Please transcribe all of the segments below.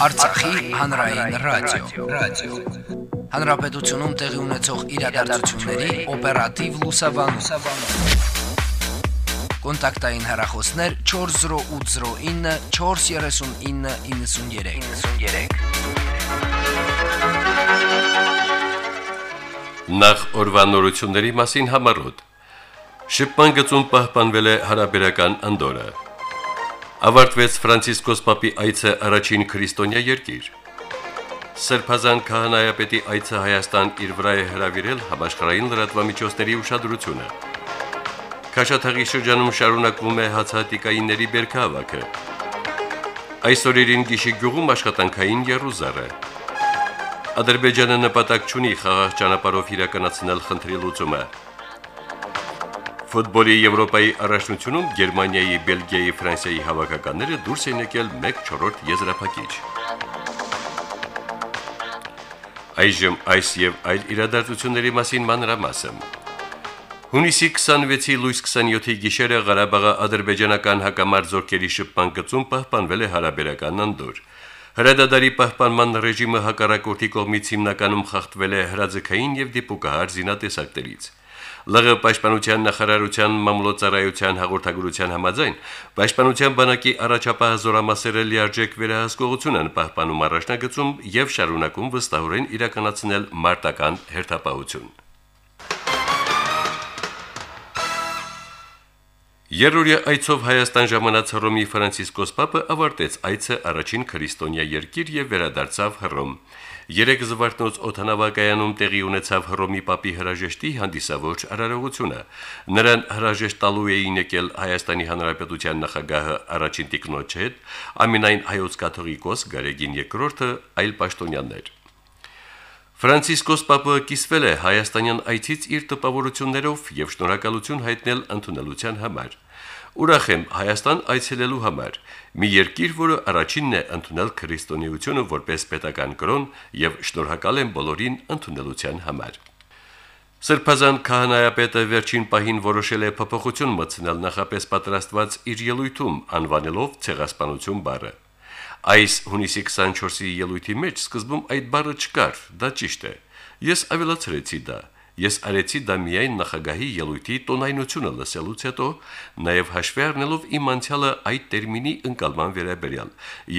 Արցախի հանրային ռադիո, ռադիո։ Հանրապետությունում տեղի ունեցող իրադարձությունների օպերատիվ լուսաբանում։ Կոնտակտային հեռախոսներ 40809 43993։ 93։ Նախ օրվանորությունների մասին համարոտ։ Շփման գծում պահպանվել է հարաբերական անդորը։ Ավարտվեց Ֆրանցիսկոս Պապի այցը առաջին քրիստոնյա երկիր։ Սրբազան քահանայապետի այցը Հայաստան իր վրա է հրավիրել համաշխարհային լրատվամիջոցների ուշադրությունը։ Քաշաթաղի շրջանում շարունակվում է հացահատիկայինների բերքահավաքը։ Այսօրերին Գիշի գյուղում աշխատանքային Երուսաղը։ Ադրբեջանը նպատակ չունի խաղաղ ճանապարհով իրականացնել խնդրի լուծումը։ Ֆուտբոլի Եվրոպայի առաջնությունում Գերմանիայի, Բելգիայի, Ֆրանսիայի հավաքականները դուրս են եկել 1/4 եզրափակիչ։ Այժմ այս եւ այլ իրադարձությունների մասին մանրամասն։ Հունիսի 26-ի լույս 27-ի գիշերը Ղարաբաղի ադրբեջանական հակամարտ զորքերի շփման գծում պահպանվել է հարաբերական անդոր։ Հրադադարի պահպանման ռեժիմը հակառակորդի կողմից հիմնականում խախտվել է հրաձգային եւ դիպուկահար զինատեսակներից։ ԼՂ պաշտպանության նախարարության մամլոյցարայության հաղորդագրության համաձայն պաշտպանության բանակի առաջապահ զորամասերը լիարժեք վերահսկողություն են պահպանում առաջնագծում եւ շարունակում վստահորեն իրականացնել մարտական հերթապահություն։ Երորիա այցով Հայաստան ժամանած Հռոմի Ֆրանցիսկոս Պապը ավարտեց այցը առաջին քրիստոնյա երկիր եւ վերադարձավ Հռոմ։ Երեք զվարթնոց օթանավակայանում տեղի ունեցավ Հռոմի Պապի հրաժեշտի հանդիսավոր արարողությունը։ Նրան հրաժեշտ տալու էին եկել Հայաստանի Հանրապետության նախագահը առաջին տիկնոջ հետ, ամենայն հայոց կաթողիկոս Գարեգին II-ը, այլ պաշտոնյաներ։ Ֆրանցիսկոս Պապը կիսվել է հայաստանյան այցից իր տպավորություններով եւ շնորհակալություն հայտնել ընդունելության համար։ Ուրախ եմ Հայաստան այցելելու համար։ Մի երկիր, որը առաջինն է ընդունել քրիստոնեությունը որպես պետական կրոն եւ շնորհակալ եմ բոլորին ընդունելության համար։ Սրբազան քահանայապետը վերջին պահին որոշել է փոփոխություն մտցնել նախապես պատրաստված իր ելույթում, անվանելով ցեղասպանություն բառը։ Այս հունիսի 24-ի ելույթի մեջ սկզբում այդ բառը չկար, դա ճիշտ է։ Ես ավելացրեցի դա։ Ես արեցի դա միայն նախագահի ելույթի տոնայնությունը լսելուց հետո, նաև հաշվի առնելով իմ անցյալը այդ տերմինի ընկալման վերաբերյալ,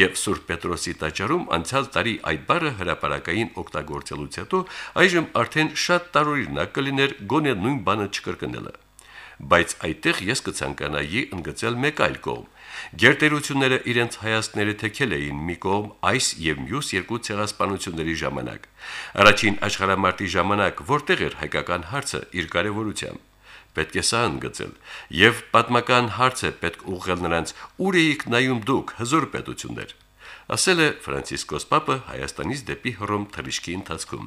եւ Սուրբ Պետրոսի տաճարում անցյալ տարի այդ բառը հրաապարակային օգտագործելուց հետո այժմ արդեն շատ տարօրինակ կլիներ գոնե նույն բանը չկրկնելը բայց այդտեղ ես կցանկանայի ընդգծել մեկ այլ կողմ։ Գերտերությունները իրենց հայացքները թեքել էին մի կողմ այս եւ մյուս երկու ցեղասպանությունների ժամանակ։ Առաջին աշխարհամարտի ժամանակ որտեղ էր հայկական հարցը իր կարևորությամբ պետք է սա ընդգծել եւ պատմական հարց է պետք ուղղել նրանց. Ուր էիք նայում դուք հզոր պետություններ ասել է Ֆրանցիսկոս Պապը Հայաստանից դեպի Հռոմ թռիչքի ընթացքում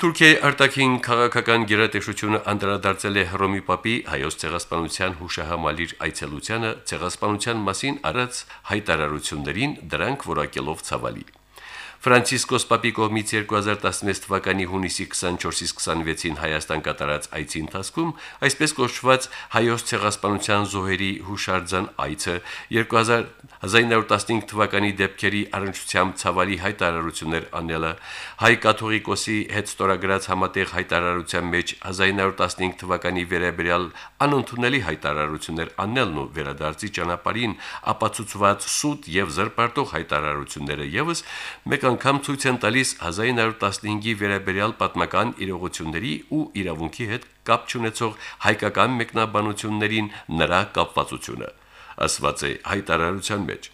Թուրքիայի արտաքին քաղաքական գերատեսչությունը անդրադարձել է Հռոմի Պապի հայոց ցեղասպանության հուշահամալիր այցելությանը ցեղասպանության մասին արած հայտարարություններին դրանք որակելով ցավալի։ Ֆրանցիսկոս Պապի կողմից 2016 թվականի հունիսի 24-ից 26-ին Հայաստան կատարած այցի ընթացքում այսպես կոչված հայոց ցեղասպանության զոհերի հուշարձան այցը 1915 թվականի դեպքերի առնչությամբ ցավալի հայտարարություններ անելը հայ կաթողիկոսի հետ ստորագրած համատեղ հայտարարության մեջ 1915 թվականի վերաբերյալ անընդունելի հայտարարություններ անելն ու վերադարձի ճանապարհին ապացուցված սուտ եւ զրպարտող հայտարարությունները եւս մեկ անգամ ցույց են տալիս 1915-ի վերաբերյալ պատմական իրողությունների ու իրավունքի հետ կապ չունեցող հայկական մեկնաբանություններին նրա կապվածությունը ասված է հայտարարության մեջ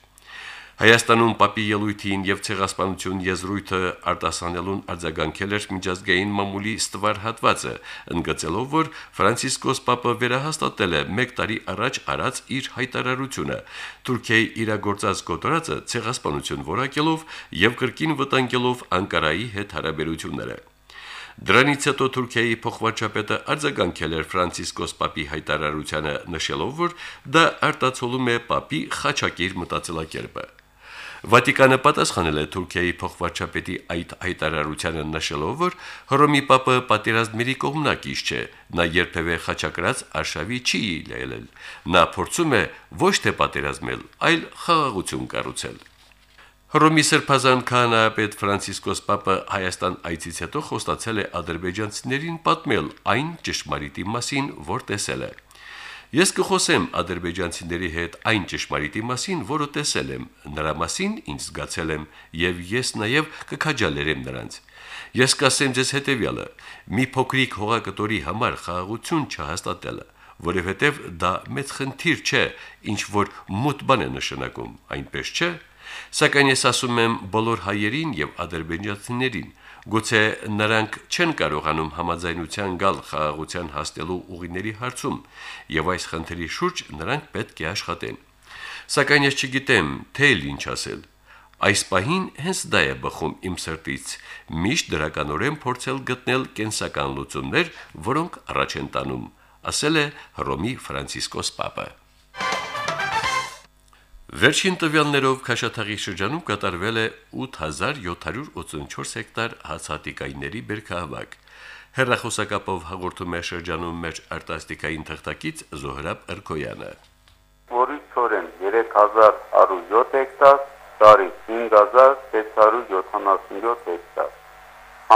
Հայաստանում papի ելույթին եւ ցեղասպանություն եզրույթը արտասանելուն արձագանքել էր միջազգային մամուլի ստվար հատվածը, ընդգծելով, որ Ֆրանցիսկոս Պապը վերահաստատել է 1 տարի առաջ արած իր հայտարարությունը. Թուրքիայի իրագործած գոտորածը ցեղասպանություն որակելով եւ կրկին վտանգելով Անկարայի հետ հարաբերությունները։ Դրանից հետո Թուրքիայի փոխվարչապետը արձագանքել էր Ֆրանցիսկոս Պապի հայտարարությանը, նշելով, որ դա արտացոլում է Պապի խաչակիր մտածելակերպը։ Վատիկանը պատասխանել է Թուրքիայի փոխվարչապետի այդ հայտարարությանը նշելով, որ Հռոմի Պապը պատերազմների կողմնակից չէ, նա երբևէ խաչակրած արշավի չի ելել։ Նա փորձում է ոչ թե պատերազմել, այլ խաղաղություն կառուցել։ Հռոմի Սրբազան քահանայապետ Ֆրանցիսկոս Պապը Հայաստան այցից հետո խոստացել է ադրբեջանցիներին պատմել այն ճշմարիտի մասին, որ տեսել է։ Ես կխոսեմ ադրբեջանցիների հետ այն ճշմարիտի մասին, որը տեսել եմ, նրա մասին ինձ զգացել եմ եւ ես նաեւ կքաջալերեմ նրանց։ Ես կասեմ ձեզ հետեւյալը. մի փոքրիկ հողակտորի համար խաղաղություն չհաստատելը, որովհետեւ դա մեծ խնդիր չէ, ինչ որ մոտ բան է նշանակում, այնպես չէ։ Սակայն ես ասում եմ բոլոր հայերին եւ ադրբեջանցիներին, գուցե նրանք չեն կարողանում համաձայնության գալ խաղաղության հասնելու ուղիների հարցում, եւ այս խնդրի շուրջ նրանք պետք է աշխատեն։ Սակայն ես չգիտեմ, թե ինչ ասել։ Այս պահին հենց դա է բխում իմ սրտից՝ միշտ դրականորեն փորձել գտնել կենսական լուծումներ, որոնք առաջ են տանում, ասել է Հռոմի Ֆրանցիսկոս Պապը։ Վերջին տվյալներով Քաշաթաղի շրջանում կատարվել է 8784 հեկտար հացատիկայինների բերքահավաք։ Հերրախոսակապով հաղորդում է շրջանում մեր արտասթիկային թղթակից Զոհրաբ Էրկոյանը։ Որից ծորեն 3107 հեկտար, տարի 5677 հեկտար։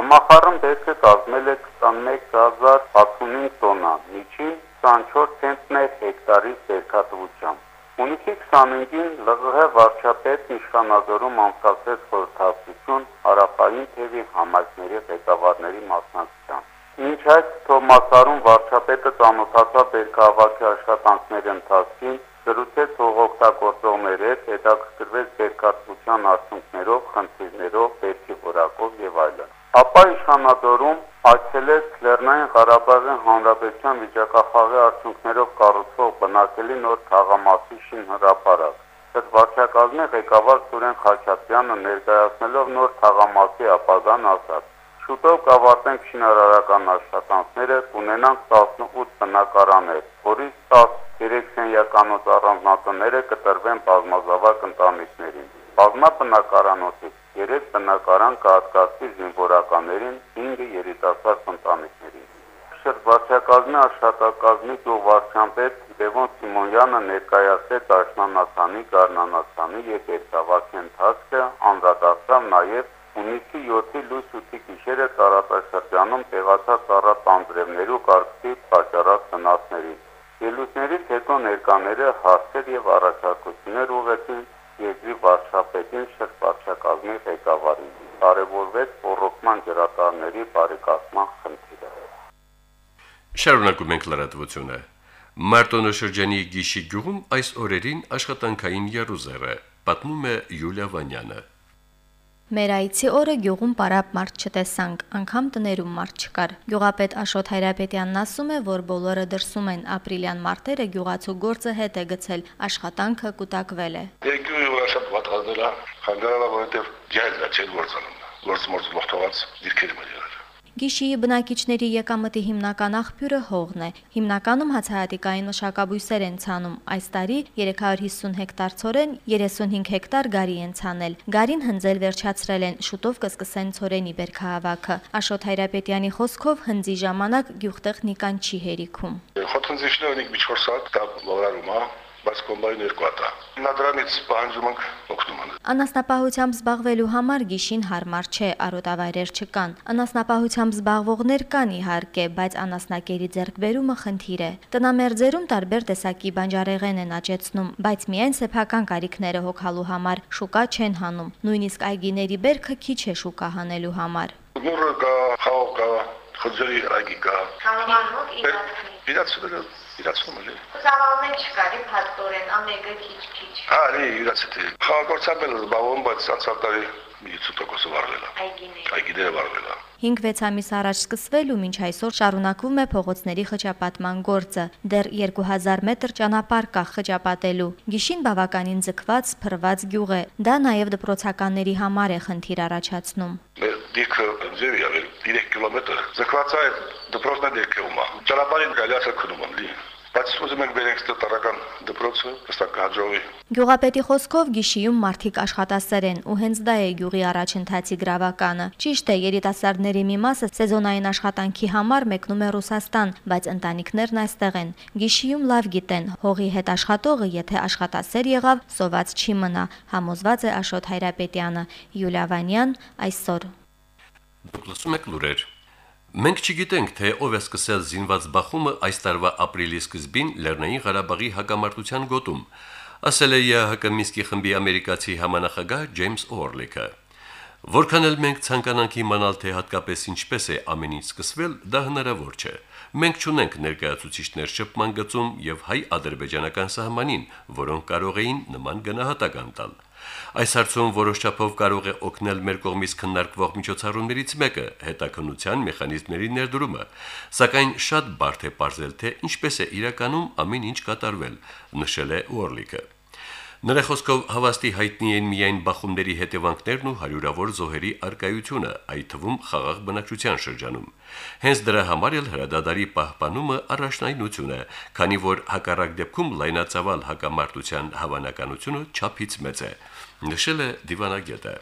Համախառն բերքը կազմել է 21065 տոննա, միջին 24 ցենտներ հեկտարի բերքատվությամբ։ Ունիքի 25-ին ԼՂՀ վարչապետ նշանազորում ամսացեց խորհրդակցություն հարավային թևի համայնքների ղեկավարների մասնակցությամբ։ Ինչ այդ Թոմասարուն վարչապետը ծանոթացավ բերքահավաքի աշխատանքների ընթացքին, զրուցեց հողօգտագործողների հետ, հետաքրքրվեց բերքատվության արդյունքներով, խնդիրներով, բերքի որակով եւ այլն։ Ապա իշխանadorում այցելեց Լեռնային Ղարաբաղի Հանրապետության վիճակախաղի արդյունքներով կառուցվող բնակելի նոր թաղամասի շինհրապարակ։ Այդ վարչակազմի ղեկավար Սուրեն Խաչատրյանը ներկայացնելով նոր թաղամասի ապագան ասաց. Շուտով կավարտենք շինարարական աշխատանքները, կունենանք 18 բնակարաններ, որից 10 երեքսենյականոց առանձնատները կտրվեն բազմազավակ ընտանիքներին։ Բազմաբնակարանոցից 3 բնակարան կհատկացվի զինվորականներին, 5-ը երիտասարդ ընտանիքներին։ Շրջակազմի աշխատակազմի գյուղվարչապետ Լևոն Սիմոնյանը ներկայացրեց աշնանացանի, գարնանացանի եւ երթավակի ընթացքը, անդրադարձավ նաեւ Ունիսի 7-ի լույս 8-ի գիշերը տարածաշրջանում տեղացած առատ անձրևներու կարգի պատճառած ծնածներին։ Ելույթներից հետո ներկաները հարցեր եւ առաջարկություններ ուղղեցին երկրի վարչապետին շրջակազմի ղեկավարին։ Կարևորվեց ռոռոկման ջրատարների բարեկարգման խնդիրը։ Շարունակում ենք լրատվությունը։ Մարտոնո շրջանի Գիշի գյուղում այս օրերին աշխատանքային երուզեր է, պատմում է Յուլիա Վանյանը։ Մեր այցի օրը գյուղում պարապ մարդ չտեսանք, անգամ տներում մարդ չկար։ Գյուղապետ Աշոտ Հայրապետյանն ասում է, որ բոլորը դրսում են ապրիլյան մարտերը գյուղացու գործը հետ է գցել, աշխատանքը կուտակվել է։ Երկու շատ պատկազել է, խանգարալա, որովհետև ջայլ դա չէր գործանում։ Գործ մորց լողտված դիրքեր եղել։ Գիշիի բնակիչների եկամտի հիմնական աղբյուրը հողն է։ Հիմնականում հացահատիկային մշակաբույսեր են ցանում։ Այս տարի 350 հեկտար ցորեն, 35 հեկտար գարի են ցանել։ Գարին հնձել վերջացրել են, շուտով կսկսեն ցորենի բերքահավաքը։ Աշոտ Հայրապետյանի խոսքով հնձի ժամանակ գյուղտեխնիկան չի հերիքում։ Խոթնձիշները ունիկ մի 4 սաատ դա լավարարում է բայց կոմբայն երկու հատ է։ Նա դրանից պահանջում ենք օգնում են։ Անասնապահությամբ զբաղվելու համար գիշին հարմար չէ, արոտավայրեր չկան։ Անասնապահությամբ զբաղվողներ կան իհարկե, բայց անասնակերի ձեռքբերումը խնդիր է։ Տնամերձերում տարբեր տեսակի բանջարեղեն են աճեցնում, բայց միայն սեփական կարիքները հոգալու համար շուկա չեն հանում։ Նույնիսկ այգիների բերքը քիչ է շուկա հանելու համար։ Նուրը կա, խաղ կա, խոձերի այգի կա։ Համանուկ իրացնի։ Իրացնելը իրացնում էլի։ Զավալներ չկարի փաստորեն, ամեկը քիչ-քիչ։ լի իրացել։ Խաղաղորցապել զբաղվում, բայց անցյալ տարի մի 50% վարվել է։ Այգիներ։ Այգիները վարվել է։ 5-6 ամիս առաջ սկսվել ու մինչ այսօր շարունակվում է փողոցների խճապատման գործը։ Դեռ 2000 մետր ճանապարհ կա խճապատելու։ Գիշին բավականին ձգված, փրված գյուղ է։ Դա նաև դպրոցականների համար է խնդիր առաջացնում։ Մեր դիրքը ձեր եղել 3 կիլոմետր։ Ձգված է դպրոցն է դերքեում։ Ճանապարհին գալիս է քնում լի։ բայց ուզում ենք բերենք ստատարական դպրոցը, հստակ կհաջողվի։ Գյուղապետի խոսքով Գիշիում մարդիկ աշխատասեր են ու հենց դա է գյուղի առաջընթացի գրավականը։ Ճիշտ է, երիտասարդների մի մասը սեզոնային աշխատանքի համար մեկնում է Ռուսաստան, բայց ընտանիքներն այստեղ են։ Գիշիում լավ գիտեն, հողի հետ աշխատողը, եթե աշխատասեր եղավ, սոված չի մնա, համոզված է Աշոտ Հայրապետյանը։ Յուլիա Վանյան այսօր Դուք լսում եք լուրեր։ Մենք չգիտենք, թե ով է սկսել զինված բախումը այս տարվա ապրիլի սկզբին Լեռնային Ղարաբաղի հակամարտության գոտում, ասել է ՀՀԿ Միսկի խմբի ամերիկացի համանախագահ Ջեյմս Օրլիկը։ Որքան էլ մենք ցանկանանք իմանալ, թե հատկապես ինչպես է ամեն ինչ սկսվել, դա հնարավոր չէ։ Մենք չունենք ներկայացուցիչներ շփման գծում եւ հայ-ադրբեջանական սահմանին, որոնք կարող էին նման գնահատական տալ։ Այս հարցում որոշ չափով կարող է օգնել մեր կողմից քննարկվող միջոցառումներից մեկը հետաքննության մեխանիզմների ներդրումը, սակայն շատ բարդ է ողջել թե ինչպես է իրականում ամեն ինչ կատարվել, նշել է Ուորլիկը։ Նրա խոսքով հավաստի հայտնի են միայն բախումների հետևանքներն ու հարյուրավոր զոհերի արկայությունը, այդ թվում խաղաղ բնակչության շրջանում։ Հենց դրա համար էլ հրադադարի պահպանումը առաջնայնություն է, քանի որ հակառակ դեպքում լայնածավալ հակամարտության հավանականությունը չափից մեծ է, նշել է դիվանագետը։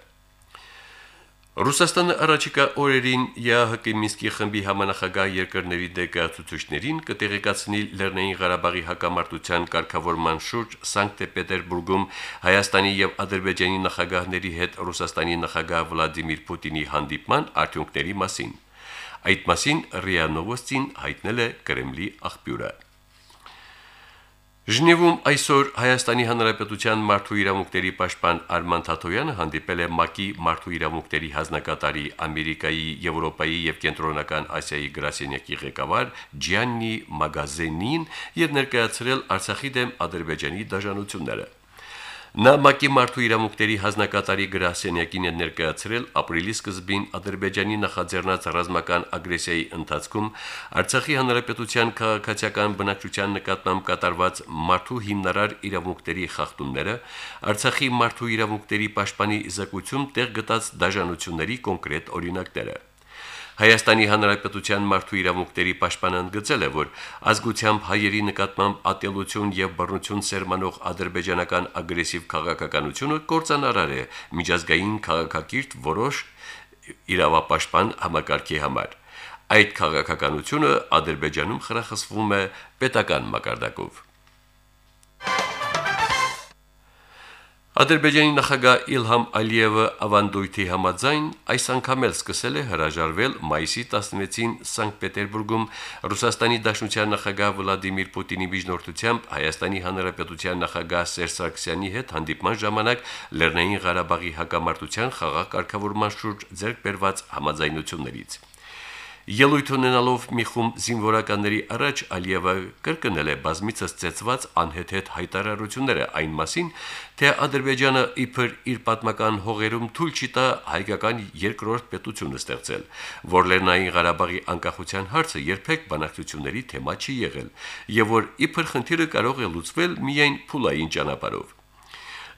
Ռուսաստանը առաջիկա օրերին ԵԱՀԿ Մինսկի խմբի համանախագահ երկրների դեկացուցիչներին կտեղեկացնի Լեռնային Ղարաբաղի հակամարտության կարգավորման շուրջ Սանկտ Պետերբուրգում Հայաստանի եւ Ադրբեջանի նախագահների հետ Ռուսաստանի նախագահ Վլադիմիր Պուտինի հանդիպման արդյունքների մասին։ Այդ մասին ՌԻԱ Նովոստին հայտնել է Կրեմլի աղբյուրը։ Ժնևում այսօր Հայաստանի Հանրապետության մարդու իրավունքների պաշտպան Արման Թաթոյանը հանդիպել է ՄԱԿ-ի մարդու իրավունքների հանձնակատարի Ամերիկայի, Եվրոպայի եւ Կենտրոնական Ասիայի գրասենյակի ղեկավար Ջիաննի Մագազենին եւ ներկայացրել Արցախի դեմ Ադրբեջանի դաշնությունները։ Նա ՄԱԿ-ի մարդու իրավունքների հանձնակատարի գրասենյակին է ներկայացրել ապրիլի սկզբին Ադրբեջանի նախաձեռնած ռազմական ագրեսիայի ընթացքում Արցախի հանրապետության քաղաքացիական բնակչության նկատմամբ կատարված մարդու հիմնարար իրավունքների խախտումները, Արցախի մարդու իրավունքների պաշտպանի զեկույցում տեղ գտած դաժանությունների կոնկրետ օրինակները։ Հայաստանի Հանրապետության մարդու իրավունքների պաշտպանն ընդգծել է, որ ազգությամբ հայերի նկատմամբ ատելություն եւ բռնություն սերմանող ադրբեջանական ագրեսիվ քաղաքականությունը կործանարար է միջազգային քաղաքակիրթ որոշ իրավապաշտպան համակարգի համար։ Այդ քաղաքականությունը Ադրբեջանում խրախուսվում է պետական մակարդակով։ Ադրբեջանի նախագահ Իլհամ Ալիևը ավանդույթի համաձայն այս անգամ էլ սկսել է հրաժարվել մայիսի 16-ին Սանկտ Պետերբուրգում Ռուսաստանի Դաշնության նախագահ Վլադիմիր Պուտինի միջնորդությամբ Հայաստանի Հանրապետության նախագահ Սերժ Սարգսյանի հետ հանդիպման ժամանակ Լեռնային Ղարաբաղի հակամարտության խաղաղ կարգավորման շուրջ ձեռք բերված համաձայնություններից։ Ելույթ ունենալով մի խումբ զինվորականների առաջ Ալիևը կրկնել է բազմիցս ծեծված անհեթեթ հայտարարությունները այն մասին, թե Ադրբեջանը իբր իր պատմական հողերում թույլ չի տա հայկական երկրորդ պետությունը ստեղծել, որ Լեռնային Ղարաբաղի անկախության հարցը երբեք բանակցությունների թեմա չի եղել, եւ որ իբր խնդիրը կարող է լուծվել միայն փուլային ճանապարհով։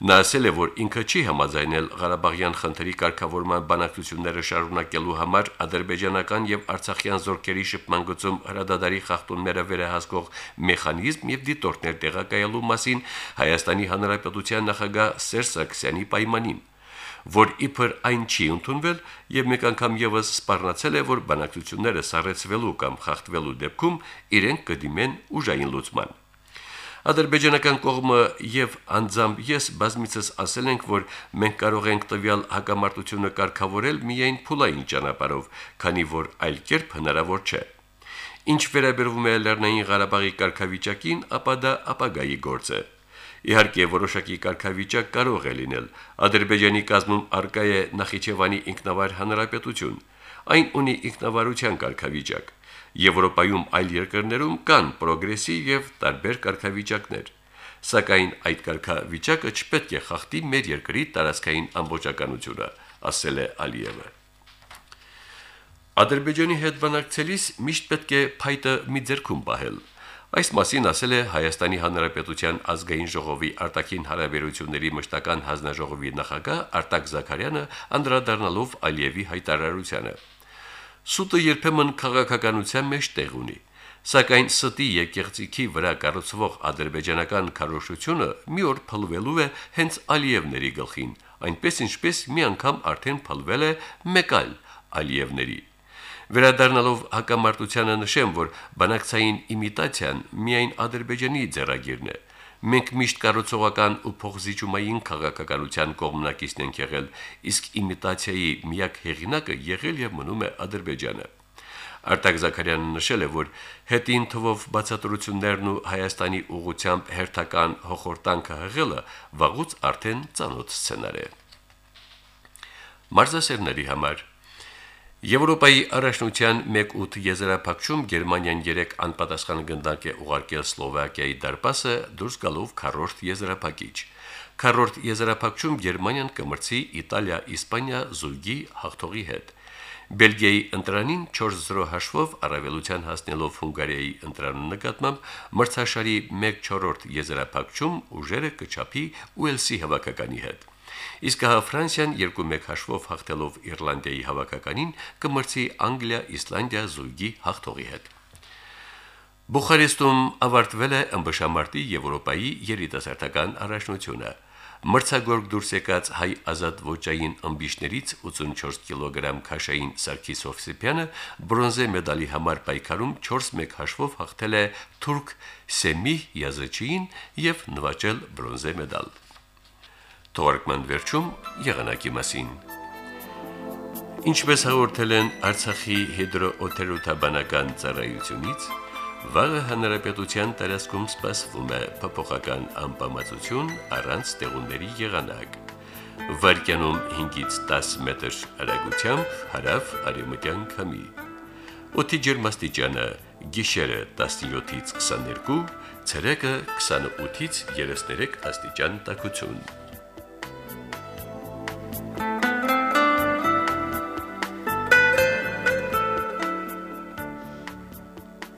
Նա ասել է, որ ինքը չի համաձայնել Ղարաբաղյան խնդրի կարգավորման բանակցությունները շարունակելու համար ադրբեջանական եւ արցախյան զորքերի շփման գծում հրադադարի խախտումները վերահսկող մեխանիզմ եւ դիտորդներ տեղակայելու մասին Հայաստանի Հանրապետության նախագահ Սերժ Սարգսյանի պայմանին որ իբր այն չի ընդունվել եւ մեկ անգամ եւս սպառնացել է որ բանակցությունները սառեցվելու կամ խախտվելու դեպքում իրենք կդիմեն ուժային լուծման Ադրբեջանական կողմը եւ անձամբ ես բազմիցս ասել ենք, որ մենք կարող ենք տվյալ հակամարտությունը կարգավորել միայն փուլային ճանապարհով, քանի որ այլ կերպ հնարավոր չէ։ Ինչ վերաբերվում է Լեռնային Ղարաբաղի կարգավիճակին, ապա դա ապագայի գործ է։ Իհարկե որոշակի կարգավիճակ կարող է լինել։ Ադրբեջանի կազմում արկա է Նախիջևանի ինքնավար հանրապետություն։ Այն ունի ինքնավարության կարգավիճակ Եվրոպայում այլ երկրներում կան պրոգրեսիվ եւ տարբեր կարգավիճակներ, սակայն այդ կարգավիճակը չպետք է խախտի մեր երկրի տարածքային ամբողջականությունը, ասել է Ալիևը։ Ադրբեջանի հետ բանակցելիս միշտ պետք է փայտը մի ձեռքում պահել։ Այս մասին ասել է Հայաստանի Հանրապետության ազգային ժողովի արտաքին հարաբերությունների մշտական հանձնաժողովի նախագահ Արտակ Զաքարյանը անդրադառնալով Ալիևի հայտարարությանը։ Սուտը երբեմն քաղաքականության մեջ տեղ ունի։ Սակայն ստի եկեղեցիքի վրա կառուցվող ադրբեջանական քարոշությունը մի օր փլվելու է հենց Ալիևների գլխին, այնպես ինչպես մի անգամ արդեն փլվել է մեկ այլ Ալիևների։ Վերադառնալով հակամարտությանը նշեմ, որ բանակցային իմիտացիան միայն Ադրբեջանի ձեռագիրն է։ Մենք միշտ կառուցողական ու փոխզիջումային քաղաքականության կողմնակիցն ենք եղել, իսկ իմիտացիայի միակ հեղինակը եղել եւ մնում է Ադրբեջանը։ Արտակ Զաքարյանը նշել է, որ հետին թվով բացատրություններն ու Հայաստանի ուղությամբ հերթական հոխորտանքը հղելը վաղուց արդեն ծանոթ սցենար է։ Մարզասերների համար Եվրոպայի առաջնության 1-8 եզրափակում Գերմանիան 3 անպատասխան գնդակ է ուղարկել Սլովակիայի դարպասը դուրս գալով քառորդ եզրափակիչ։ Քառորդ եզրափակում Գերմանիան կմրցի Իտալիա-Իսպանիա զույգի հաղթողի հետ։ Բելգիայի ընտրանին 4-0 հաշվով առավելության հասնելով Հունգարիայի ընտրանու նկատմամբ մրցաշարի 1/4 եզրափակում ուժերը կչափի Ուելսի հավաքականի հետ։ Իսկ հա Ֆրանսիան 2-1 հաշվով հաղթելով Իռլանդիայի հավաքականին կմրցի Անգլիա-Իսլանդիա զույգի հաղթողի հետ։ Բուխարեստում ավարտվել է ըմբշամարտի Եվրոպայի երիտասարդական առաջնությունը։ Մրցակցորդ դուրս եկած հայ ազատ ոչային ըմբիշներից 84 կիլոգրամ քաշային Սարգիս Հովսեփյանը բրոնզե մեդալի համար պայքարում 4-1 հաշվով հաղթել է թուրք Սեմի Յազեչին եւ նվաճել բրոնզե մեդալ։ Թորկման վերջում եղանակի մասին։ Ինչպես հաղորդել են Արցախի հիդրոօթերոթաբանական ծառայությունից, Վաղը հանրապետության տարածքում սպասվում է փոփոխական անբավարարություն առանց տեղունների եղանակ։ Վարկյանում 5-ից 10 մետր հեռագությամբ հարավ արևմտյան քամի։ Օդի ջերմաստիճանը՝ գիշերը 17-ից 22, ցերեկը 28-ից 33 աստիճան տաքություն։